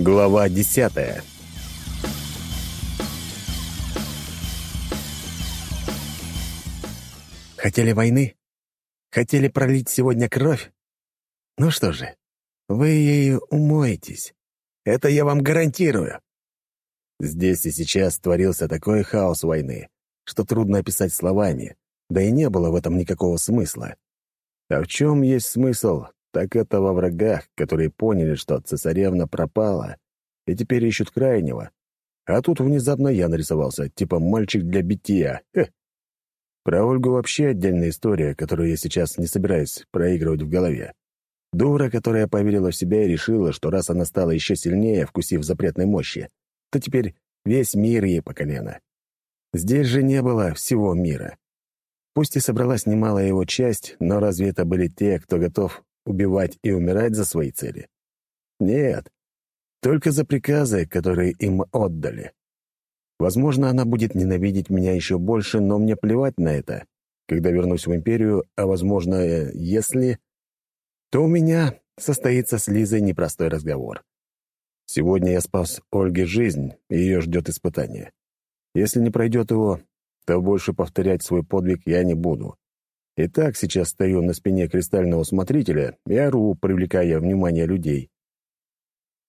Глава десятая Хотели войны? Хотели пролить сегодня кровь? Ну что же, вы ею умоетесь. Это я вам гарантирую. Здесь и сейчас творился такой хаос войны, что трудно описать словами, да и не было в этом никакого смысла. А в чем есть смысл, так это во врагах, которые поняли, что цесаревна пропала, и теперь ищут крайнего. А тут внезапно я нарисовался, типа мальчик для битья. Хе. Про Ольгу вообще отдельная история, которую я сейчас не собираюсь проигрывать в голове. Дура, которая поверила в себя и решила, что раз она стала еще сильнее, вкусив запретной мощи, то теперь весь мир ей по колено. Здесь же не было всего мира. Пусть и собралась немалая его часть, но разве это были те, кто готов убивать и умирать за свои цели? Нет, только за приказы, которые им отдали. Возможно, она будет ненавидеть меня еще больше, но мне плевать на это. Когда вернусь в Империю, а возможно, если... То у меня состоится с Лизой непростой разговор. Сегодня я спас Ольге жизнь, и ее ждет испытание. Если не пройдет его, то больше повторять свой подвиг я не буду. И так сейчас стою на спине кристального смотрителя и ору, привлекая внимание людей.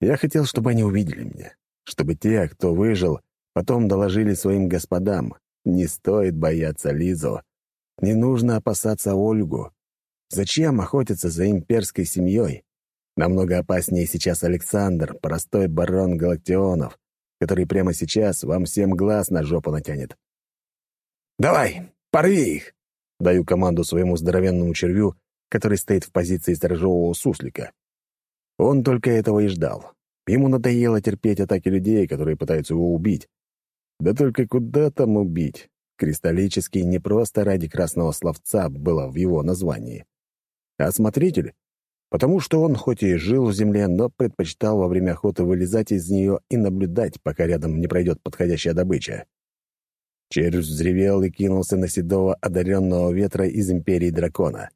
Я хотел, чтобы они увидели меня, чтобы те, кто выжил, потом доложили своим господам. Не стоит бояться Лизу. Не нужно опасаться Ольгу. Зачем охотиться за имперской семьей? Намного опаснее сейчас Александр, простой барон Галактионов, который прямо сейчас вам всем глаз на жопу натянет. «Давай, порви их!» — даю команду своему здоровенному червю, который стоит в позиции сторожевого суслика. Он только этого и ждал. Ему надоело терпеть атаки людей, которые пытаются его убить. Да только куда там убить? Кристаллический не просто ради красного словца было в его названии. А смотритель потому что он хоть и жил в земле, но предпочитал во время охоты вылезать из нее и наблюдать, пока рядом не пройдет подходящая добыча. Червь взревел и кинулся на седого одаренного ветра из Империи Дракона.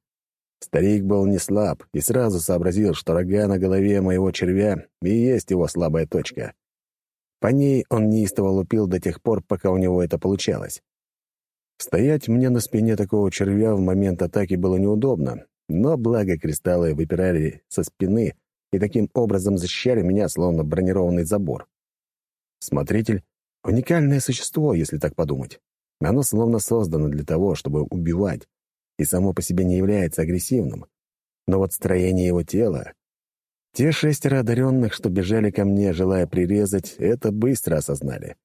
Старик был не слаб и сразу сообразил, что рога на голове моего червя и есть его слабая точка. По ней он неистово лупил до тех пор, пока у него это получалось. Стоять мне на спине такого червя в момент атаки было неудобно, но благо кристаллы выпирали со спины и таким образом защищали меня, словно бронированный забор. Смотритель — уникальное существо, если так подумать. Оно словно создано для того, чтобы убивать, и само по себе не является агрессивным. Но вот строение его тела... Те шестеро одаренных, что бежали ко мне, желая прирезать, это быстро осознали.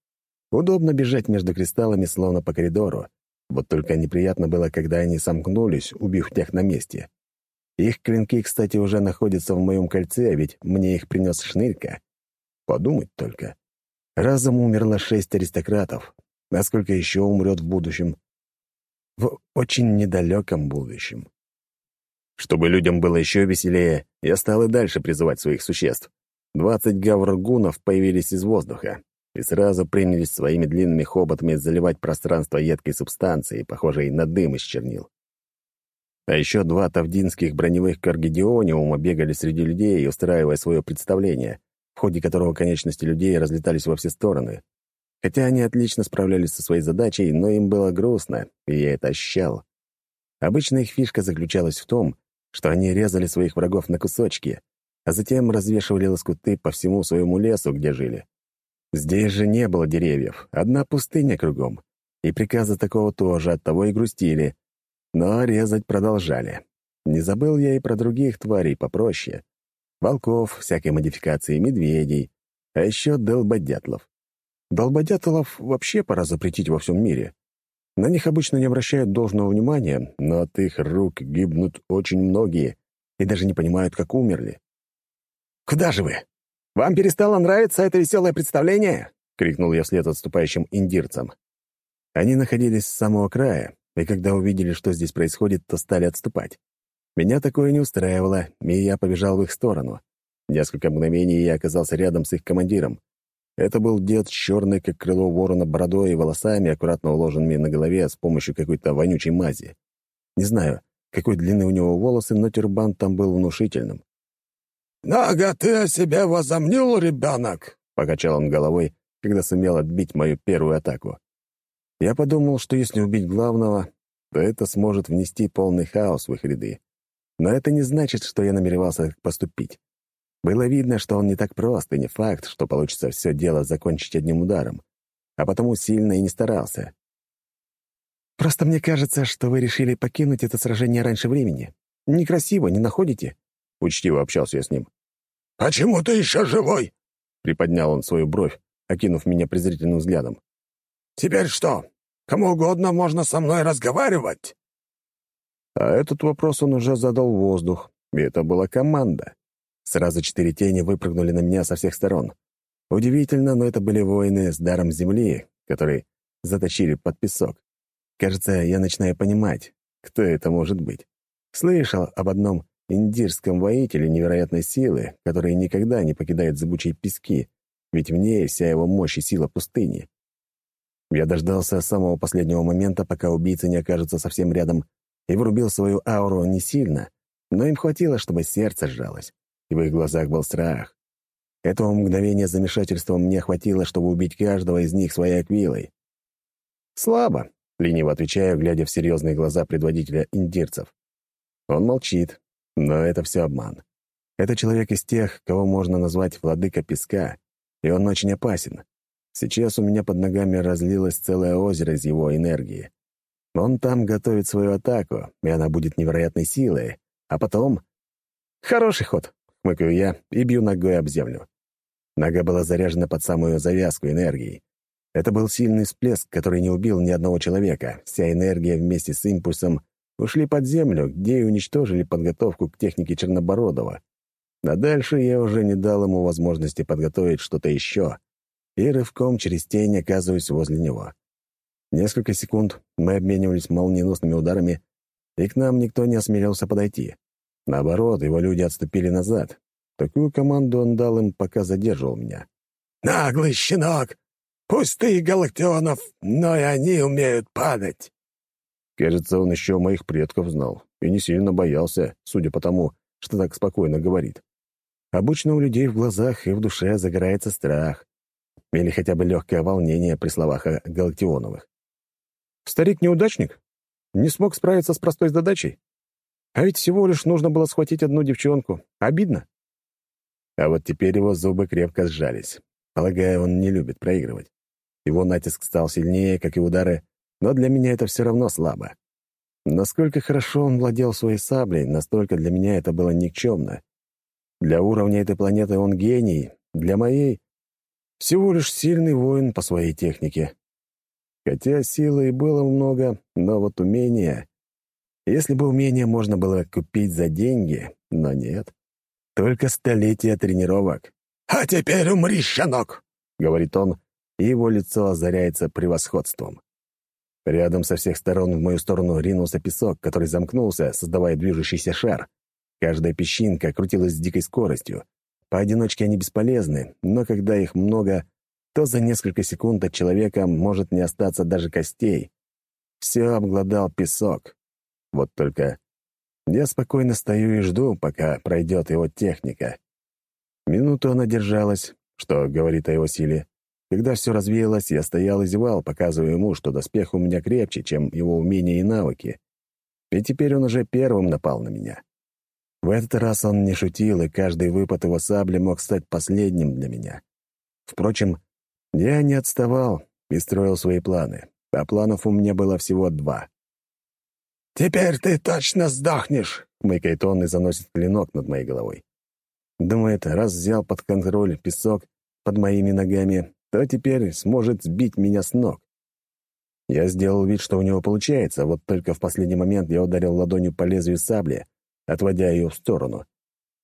Удобно бежать между кристаллами, словно по коридору, вот только неприятно было, когда они сомкнулись, убив тех на месте. Их клинки, кстати, уже находятся в моем кольце, ведь мне их принес шнырька. Подумать только. Разом умерло шесть аристократов. А сколько еще умрет в будущем? В очень недалеком будущем. Чтобы людям было еще веселее, я стал и дальше призывать своих существ. Двадцать гавргунов появились из воздуха и сразу принялись своими длинными хоботами заливать пространство едкой субстанцией, похожей на дым из чернил. А еще два тавдинских броневых каргидиониума бегали среди людей, устраивая свое представление, ходе которого конечности людей разлетались во все стороны. Хотя они отлично справлялись со своей задачей, но им было грустно, и я это ощущал. Обычно их фишка заключалась в том, что они резали своих врагов на кусочки, а затем развешивали лоскуты по всему своему лесу, где жили. Здесь же не было деревьев, одна пустыня кругом. И приказа такого тоже, оттого и грустили. Но резать продолжали. Не забыл я и про других тварей попроще. Волков, всякой модификации, медведей, а еще долбодятлов. Долбодятлов вообще пора запретить во всем мире. На них обычно не обращают должного внимания, но от их рук гибнут очень многие и даже не понимают, как умерли. «Куда же вы?» «Вам перестало нравиться это веселое представление?» — крикнул я вслед отступающим индирцам. Они находились с самого края, и когда увидели, что здесь происходит, то стали отступать. Меня такое не устраивало, и я побежал в их сторону. Несколько мгновений я оказался рядом с их командиром. Это был дед с черной, как крыло ворона, бородой и волосами, аккуратно уложенными на голове с помощью какой-то вонючей мази. Не знаю, какой длины у него волосы, но тюрбан там был внушительным. «Много ты о себе возомнил, ребенок!» — покачал он головой, когда сумел отбить мою первую атаку. Я подумал, что если убить главного, то это сможет внести полный хаос в их ряды. Но это не значит, что я намеревался поступить. Было видно, что он не так прост, и не факт, что получится все дело закончить одним ударом, а потому сильно и не старался. «Просто мне кажется, что вы решили покинуть это сражение раньше времени. Некрасиво, не находите?» Учтиво общался я с ним. «Почему ты еще живой?» Приподнял он свою бровь, окинув меня презрительным взглядом. «Теперь что, кому угодно можно со мной разговаривать?» А этот вопрос он уже задал в воздух, и это была команда. Сразу четыре тени выпрыгнули на меня со всех сторон. Удивительно, но это были воины с даром земли, которые заточили под песок. Кажется, я начинаю понимать, кто это может быть. Слышал об одном индирском воителе невероятной силы, который никогда не покидает зыбучие пески, ведь в ней вся его мощь и сила пустыни. Я дождался самого последнего момента, пока убийца не окажется совсем рядом, и врубил свою ауру не сильно, но им хватило, чтобы сердце сжалось, и в их глазах был страх. Этого мгновения замешательства мне хватило, чтобы убить каждого из них своей аквилой. «Слабо», — лениво отвечаю, глядя в серьезные глаза предводителя индирцев. Он молчит, но это все обман. Это человек из тех, кого можно назвать владыка песка, и он очень опасен. Сейчас у меня под ногами разлилось целое озеро из его энергии. Он там готовит свою атаку, и она будет невероятной силой. А потом... «Хороший ход», — хмыкаю я и бью ногой об землю. Нога была заряжена под самую завязку энергии. Это был сильный всплеск, который не убил ни одного человека. Вся энергия вместе с импульсом ушли под землю, где и уничтожили подготовку к технике Чернобородова. А дальше я уже не дал ему возможности подготовить что-то еще, и рывком через тень оказываюсь возле него. Несколько секунд мы обменивались молниеносными ударами, и к нам никто не осмелился подойти. Наоборот, его люди отступили назад. Такую команду он дал им, пока задерживал меня. «Наглый щенок! Пусть ты и Галактионов, но и они умеют падать!» Кажется, он еще моих предков знал и не сильно боялся, судя по тому, что так спокойно говорит. Обычно у людей в глазах и в душе загорается страх. Или хотя бы легкое волнение при словах о Галактионовых. Старик-неудачник? Не смог справиться с простой задачей? А ведь всего лишь нужно было схватить одну девчонку. Обидно. А вот теперь его зубы крепко сжались. Полагаю, он не любит проигрывать. Его натиск стал сильнее, как и удары, но для меня это все равно слабо. Насколько хорошо он владел своей саблей, настолько для меня это было никчемно. Для уровня этой планеты он гений, для моей — всего лишь сильный воин по своей технике. Хотя силы и было много, но вот умения... Если бы умения можно было купить за деньги, но нет. Только столетия тренировок. «А теперь умри, щенок!» — говорит он, и его лицо озаряется превосходством. Рядом со всех сторон в мою сторону ринулся песок, который замкнулся, создавая движущийся шар. Каждая песчинка крутилась с дикой скоростью. Поодиночке они бесполезны, но когда их много, то за несколько секунд от человека может не остаться даже костей. Все обглодал песок. Вот только я спокойно стою и жду, пока пройдет его техника. Минуту она держалась, что говорит о его силе. Когда все развеялось, я стоял и зевал, показывая ему, что доспех у меня крепче, чем его умения и навыки. И теперь он уже первым напал на меня. В этот раз он не шутил, и каждый выпад его сабли мог стать последним для меня. Впрочем, я не отставал и строил свои планы, а планов у меня было всего два. «Теперь ты точно сдохнешь!» — хмыкает он и заносит клинок над моей головой. Думает, раз взял под контроль песок под моими ногами, то теперь сможет сбить меня с ног. Я сделал вид, что у него получается, вот только в последний момент я ударил ладонью по лезвию сабли, отводя ее в сторону.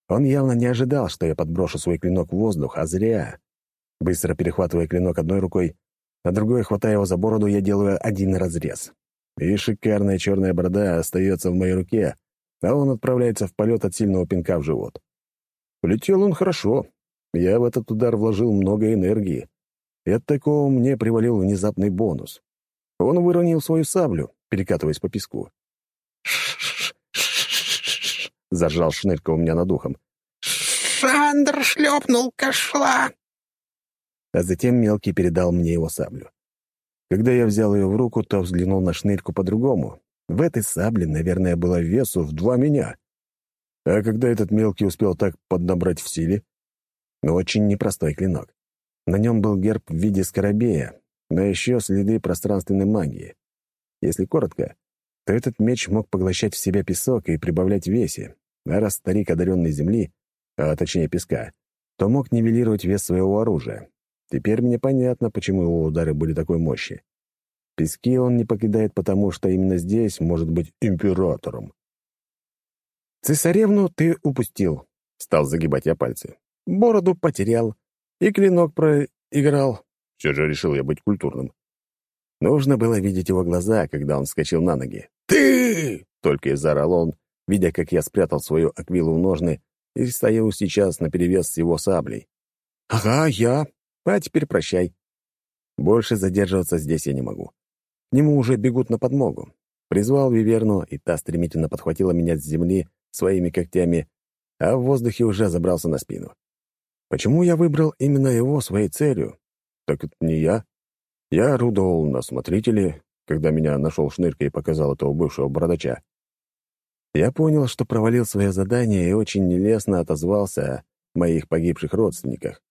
Он явно не ожидал, что я подброшу свой клинок в воздух, а зря. Быстро перехватывая клинок одной рукой, а другой, хватая его за бороду, я делаю один разрез. И шикарная черная борода остается в моей руке, а он отправляется в полет от сильного пинка в живот. Полетел он хорошо. Я в этот удар вложил много энергии. И от такого мне привалил внезапный бонус. Он выронил свою саблю, перекатываясь по песку. — заржал Шнырька у меня над ухом. Шандр шлепнул кошла!» А затем мелкий передал мне его саблю. Когда я взял ее в руку, то взглянул на шнырьку по-другому. В этой сабле, наверное, было весу в два меня. А когда этот мелкий успел так поднабрать в силе? Очень непростой клинок. На нем был герб в виде скоробея, но еще следы пространственной магии. Если коротко, то этот меч мог поглощать в себя песок и прибавлять весе, а раз старик одаренной земли, а точнее песка, то мог нивелировать вес своего оружия. Теперь мне понятно, почему его удары были такой мощи. Пески он не покидает потому, что именно здесь может быть императором. «Цесаревну ты упустил», — стал загибать я пальцы. «Бороду потерял, и клинок проиграл». Все же решил я быть культурным. Нужно было видеть его глаза, когда он вскочил на ноги. «Ты!» — только и заорал он, видя, как я спрятал свою аквилу в ножны и стою сейчас наперевес с его саблей. «Ага, я. А теперь прощай. Больше задерживаться здесь я не могу. К нему уже бегут на подмогу. Призвал Виверну, и та стремительно подхватила меня с земли своими когтями, а в воздухе уже забрался на спину. Почему я выбрал именно его своей целью? Так это не я. Я орудовал на смотрителе, когда меня нашел Шнырка и показал этого бывшего бородача. Я понял, что провалил свое задание и очень нелестно отозвался о моих погибших родственниках.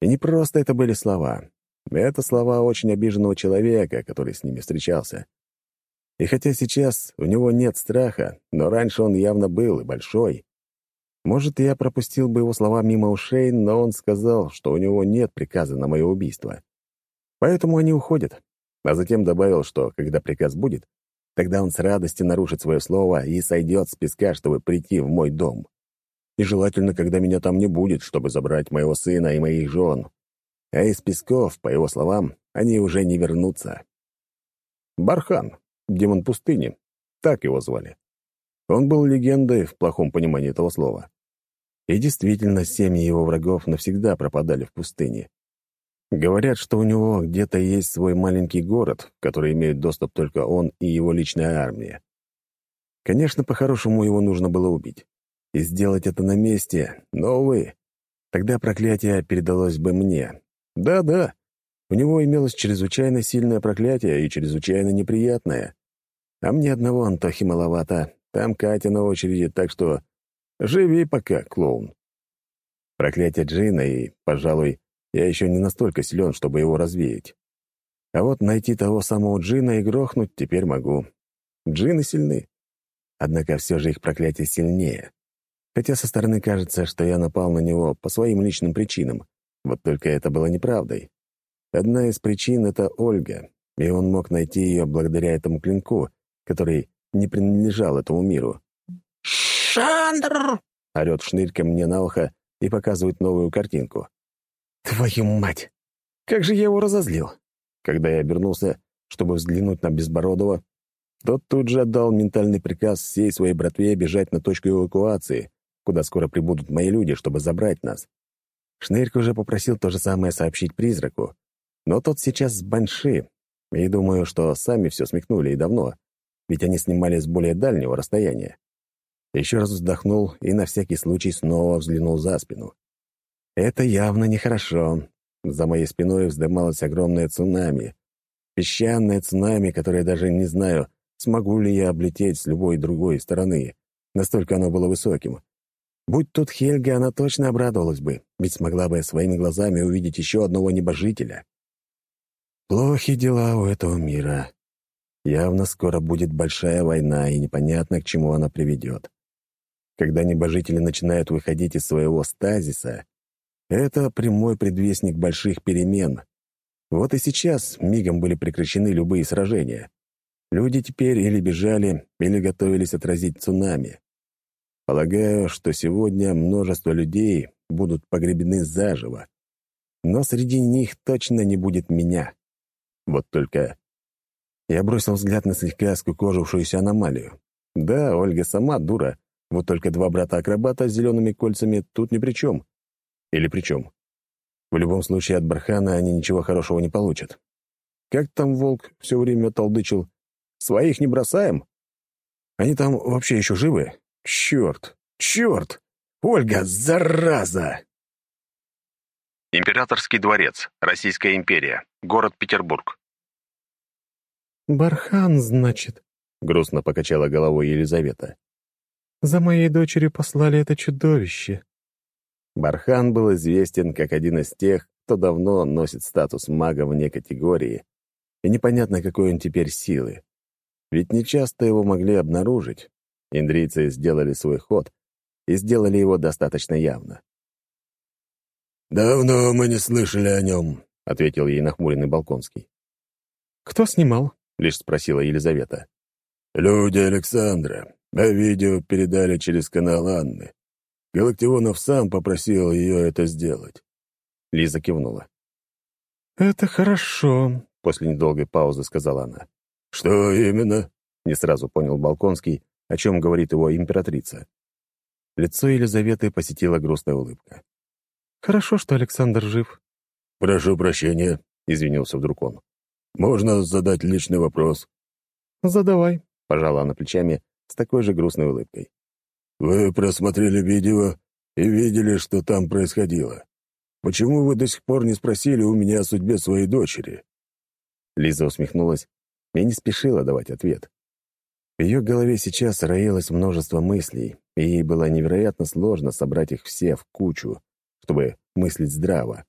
И не просто это были слова. Это слова очень обиженного человека, который с ними встречался. И хотя сейчас у него нет страха, но раньше он явно был и большой. Может, я пропустил бы его слова мимо ушей, но он сказал, что у него нет приказа на мое убийство. Поэтому они уходят. А затем добавил, что когда приказ будет, тогда он с радостью нарушит свое слово и сойдет с песка, чтобы прийти в мой дом. И желательно, когда меня там не будет, чтобы забрать моего сына и моих жен. А из песков, по его словам, они уже не вернутся. Бархан, демон пустыни. Так его звали. Он был легендой в плохом понимании этого слова. И действительно, семьи его врагов навсегда пропадали в пустыне. Говорят, что у него где-то есть свой маленький город, в который имеет доступ только он и его личная армия. Конечно, по-хорошему его нужно было убить. И сделать это на месте, но, увы, тогда проклятие передалось бы мне. Да-да, у него имелось чрезвычайно сильное проклятие и чрезвычайно неприятное. А мне одного Антохи маловато. Там Катя на очереди, так что живи пока, клоун. Проклятие Джина и, пожалуй, я еще не настолько силен, чтобы его развеять. А вот найти того самого Джина и грохнуть теперь могу. Джины сильны. Однако все же их проклятие сильнее. Хотя со стороны кажется, что я напал на него по своим личным причинам. Вот только это было неправдой. Одна из причин — это Ольга, и он мог найти ее благодаря этому клинку, который не принадлежал этому миру. «Шандр!» — орёт шнырька мне на ухо и показывает новую картинку. «Твою мать! Как же я его разозлил!» Когда я обернулся, чтобы взглянуть на Безбородова, тот тут же отдал ментальный приказ всей своей братве бежать на точку эвакуации, куда скоро прибудут мои люди, чтобы забрать нас. Шнырька уже попросил то же самое сообщить призраку, но тот сейчас с Банши, и думаю, что сами все смекнули и давно, ведь они снимали с более дальнего расстояния. Еще раз вздохнул и на всякий случай снова взглянул за спину. Это явно нехорошо. За моей спиной вздымалось огромное цунами. Песчаное цунами, которое даже не знаю, смогу ли я облететь с любой другой стороны. Настолько оно было высоким. Будь тут Хельга, она точно обрадовалась бы, ведь смогла бы своими глазами увидеть еще одного небожителя. Плохи дела у этого мира. Явно скоро будет большая война, и непонятно, к чему она приведет. Когда небожители начинают выходить из своего стазиса, это прямой предвестник больших перемен. Вот и сейчас мигом были прекращены любые сражения. Люди теперь или бежали, или готовились отразить цунами. Полагаю, что сегодня множество людей будут погребены заживо. Но среди них точно не будет меня. Вот только... Я бросил взгляд на слегка скукожившуюся аномалию. Да, Ольга сама дура, вот только два брата-акробата с зелеными кольцами тут ни при чем. Или при чем? В любом случае от Бархана они ничего хорошего не получат. Как там волк все время толдычил? Своих не бросаем? Они там вообще еще живы? Черт! Черт! Ольга, зараза! Императорский дворец, Российская империя, город Петербург. «Бархан, значит», — грустно покачала головой Елизавета. «За моей дочерью послали это чудовище». Бархан был известен как один из тех, кто давно носит статус мага вне категории, и непонятно, какой он теперь силы. Ведь нечасто его могли обнаружить. Индрийцы сделали свой ход и сделали его достаточно явно. «Давно мы не слышали о нем», — ответил ей нахмуренный Балконский. «Кто снимал?» — лишь спросила Елизавета. «Люди Александра. А видео передали через канал Анны. Галактионов сам попросил ее это сделать». Лиза кивнула. «Это хорошо», — после недолгой паузы сказала она. «Что именно?» — не сразу понял Балконский, о чем говорит его императрица. Лицо Елизаветы посетила грустная улыбка. Хорошо, что Александр жив. «Прошу прощения», — извинился вдруг он. «Можно задать личный вопрос?» «Задавай», — пожала она плечами с такой же грустной улыбкой. «Вы просмотрели видео и видели, что там происходило. Почему вы до сих пор не спросили у меня о судьбе своей дочери?» Лиза усмехнулась и не спешила давать ответ. В ее голове сейчас роилось множество мыслей, и ей было невероятно сложно собрать их все в кучу, чтобы мыслить здраво.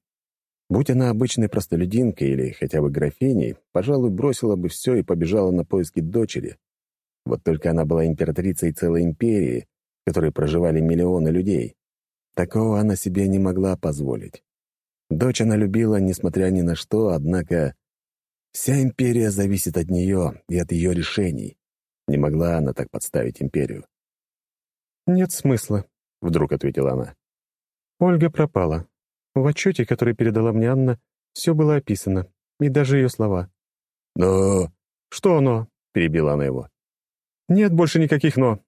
Будь она обычной простолюдинкой или хотя бы графиней, пожалуй, бросила бы все и побежала на поиски дочери. Вот только она была императрицей целой империи, в которой проживали миллионы людей. Такого она себе не могла позволить. Дочь она любила, несмотря ни на что, однако вся империя зависит от нее и от ее решений. Не могла она так подставить империю. «Нет смысла», — вдруг ответила она. Ольга пропала. В отчете, который передала мне Анна, все было описано, и даже ее слова. «Но...» «Что «но»?» — перебила она его. «Нет больше никаких «но».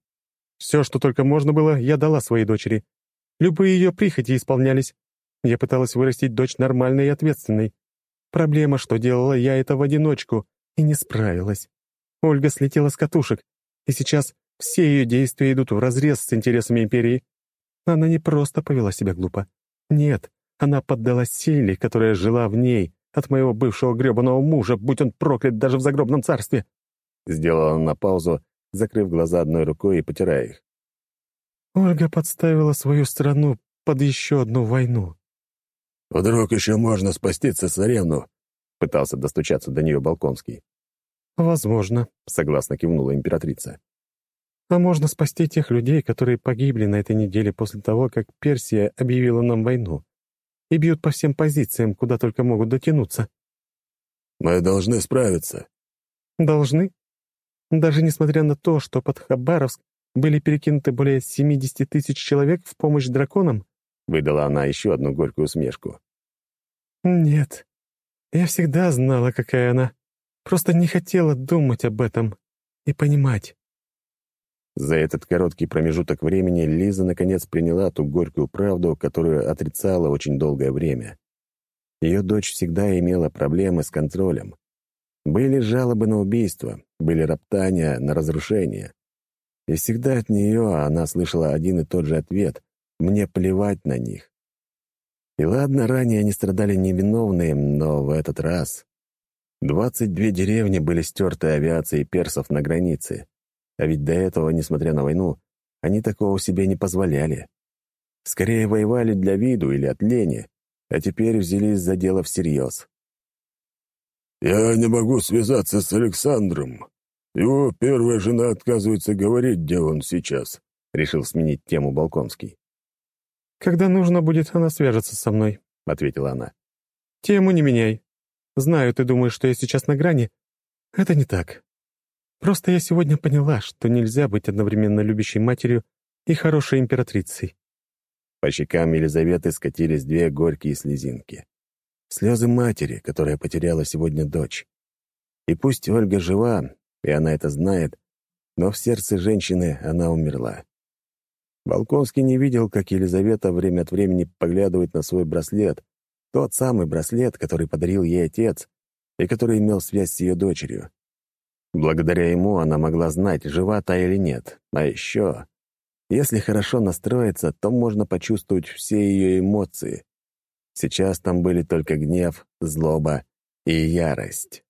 Все, что только можно было, я дала своей дочери. Любые ее прихоти исполнялись. Я пыталась вырастить дочь нормальной и ответственной. Проблема, что делала я это в одиночку, и не справилась. Ольга слетела с катушек, и сейчас все ее действия идут вразрез с интересами империи. Она не просто повела себя глупо. Нет, она поддалась силе, которая жила в ней, от моего бывшего гребаного мужа, будь он проклят даже в загробном царстве. Сделала она паузу, закрыв глаза одной рукой и потирая их. Ольга подставила свою страну под еще одну войну. «Вдруг еще можно спасти цесаревну?» — пытался достучаться до нее Балконский. «Возможно», — согласно кивнула императрица. А можно спасти тех людей, которые погибли на этой неделе после того, как Персия объявила нам войну и бьют по всем позициям, куда только могут дотянуться. Мы должны справиться. Должны? Даже несмотря на то, что под Хабаровск были перекинуты более 70 тысяч человек в помощь драконам? Выдала она еще одну горькую усмешку. Нет. Я всегда знала, какая она. Просто не хотела думать об этом и понимать. За этот короткий промежуток времени Лиза наконец приняла ту горькую правду, которую отрицала очень долгое время. Ее дочь всегда имела проблемы с контролем. Были жалобы на убийство, были роптания на разрушение. И всегда от нее она слышала один и тот же ответ «мне плевать на них». И ладно, ранее они страдали невиновные, но в этот раз... 22 деревни были стерты авиацией персов на границе. А ведь до этого, несмотря на войну, они такого себе не позволяли. Скорее воевали для виду или от лени, а теперь взялись за дело всерьез. «Я не могу связаться с Александром. Его первая жена отказывается говорить, где он сейчас», — решил сменить тему Балконский. «Когда нужно будет, она свяжется со мной», — ответила она. «Тему не меняй. Знаю, ты думаешь, что я сейчас на грани. Это не так. Просто я сегодня поняла, что нельзя быть одновременно любящей матерью и хорошей императрицей». По щекам Елизаветы скатились две горькие слезинки. Слезы матери, которая потеряла сегодня дочь. И пусть Ольга жива, и она это знает, но в сердце женщины она умерла. Балконский не видел, как Елизавета время от времени поглядывает на свой браслет, тот самый браслет, который подарил ей отец и который имел связь с ее дочерью. Благодаря ему она могла знать, жива та или нет. А еще, если хорошо настроиться, то можно почувствовать все ее эмоции. Сейчас там были только гнев, злоба и ярость.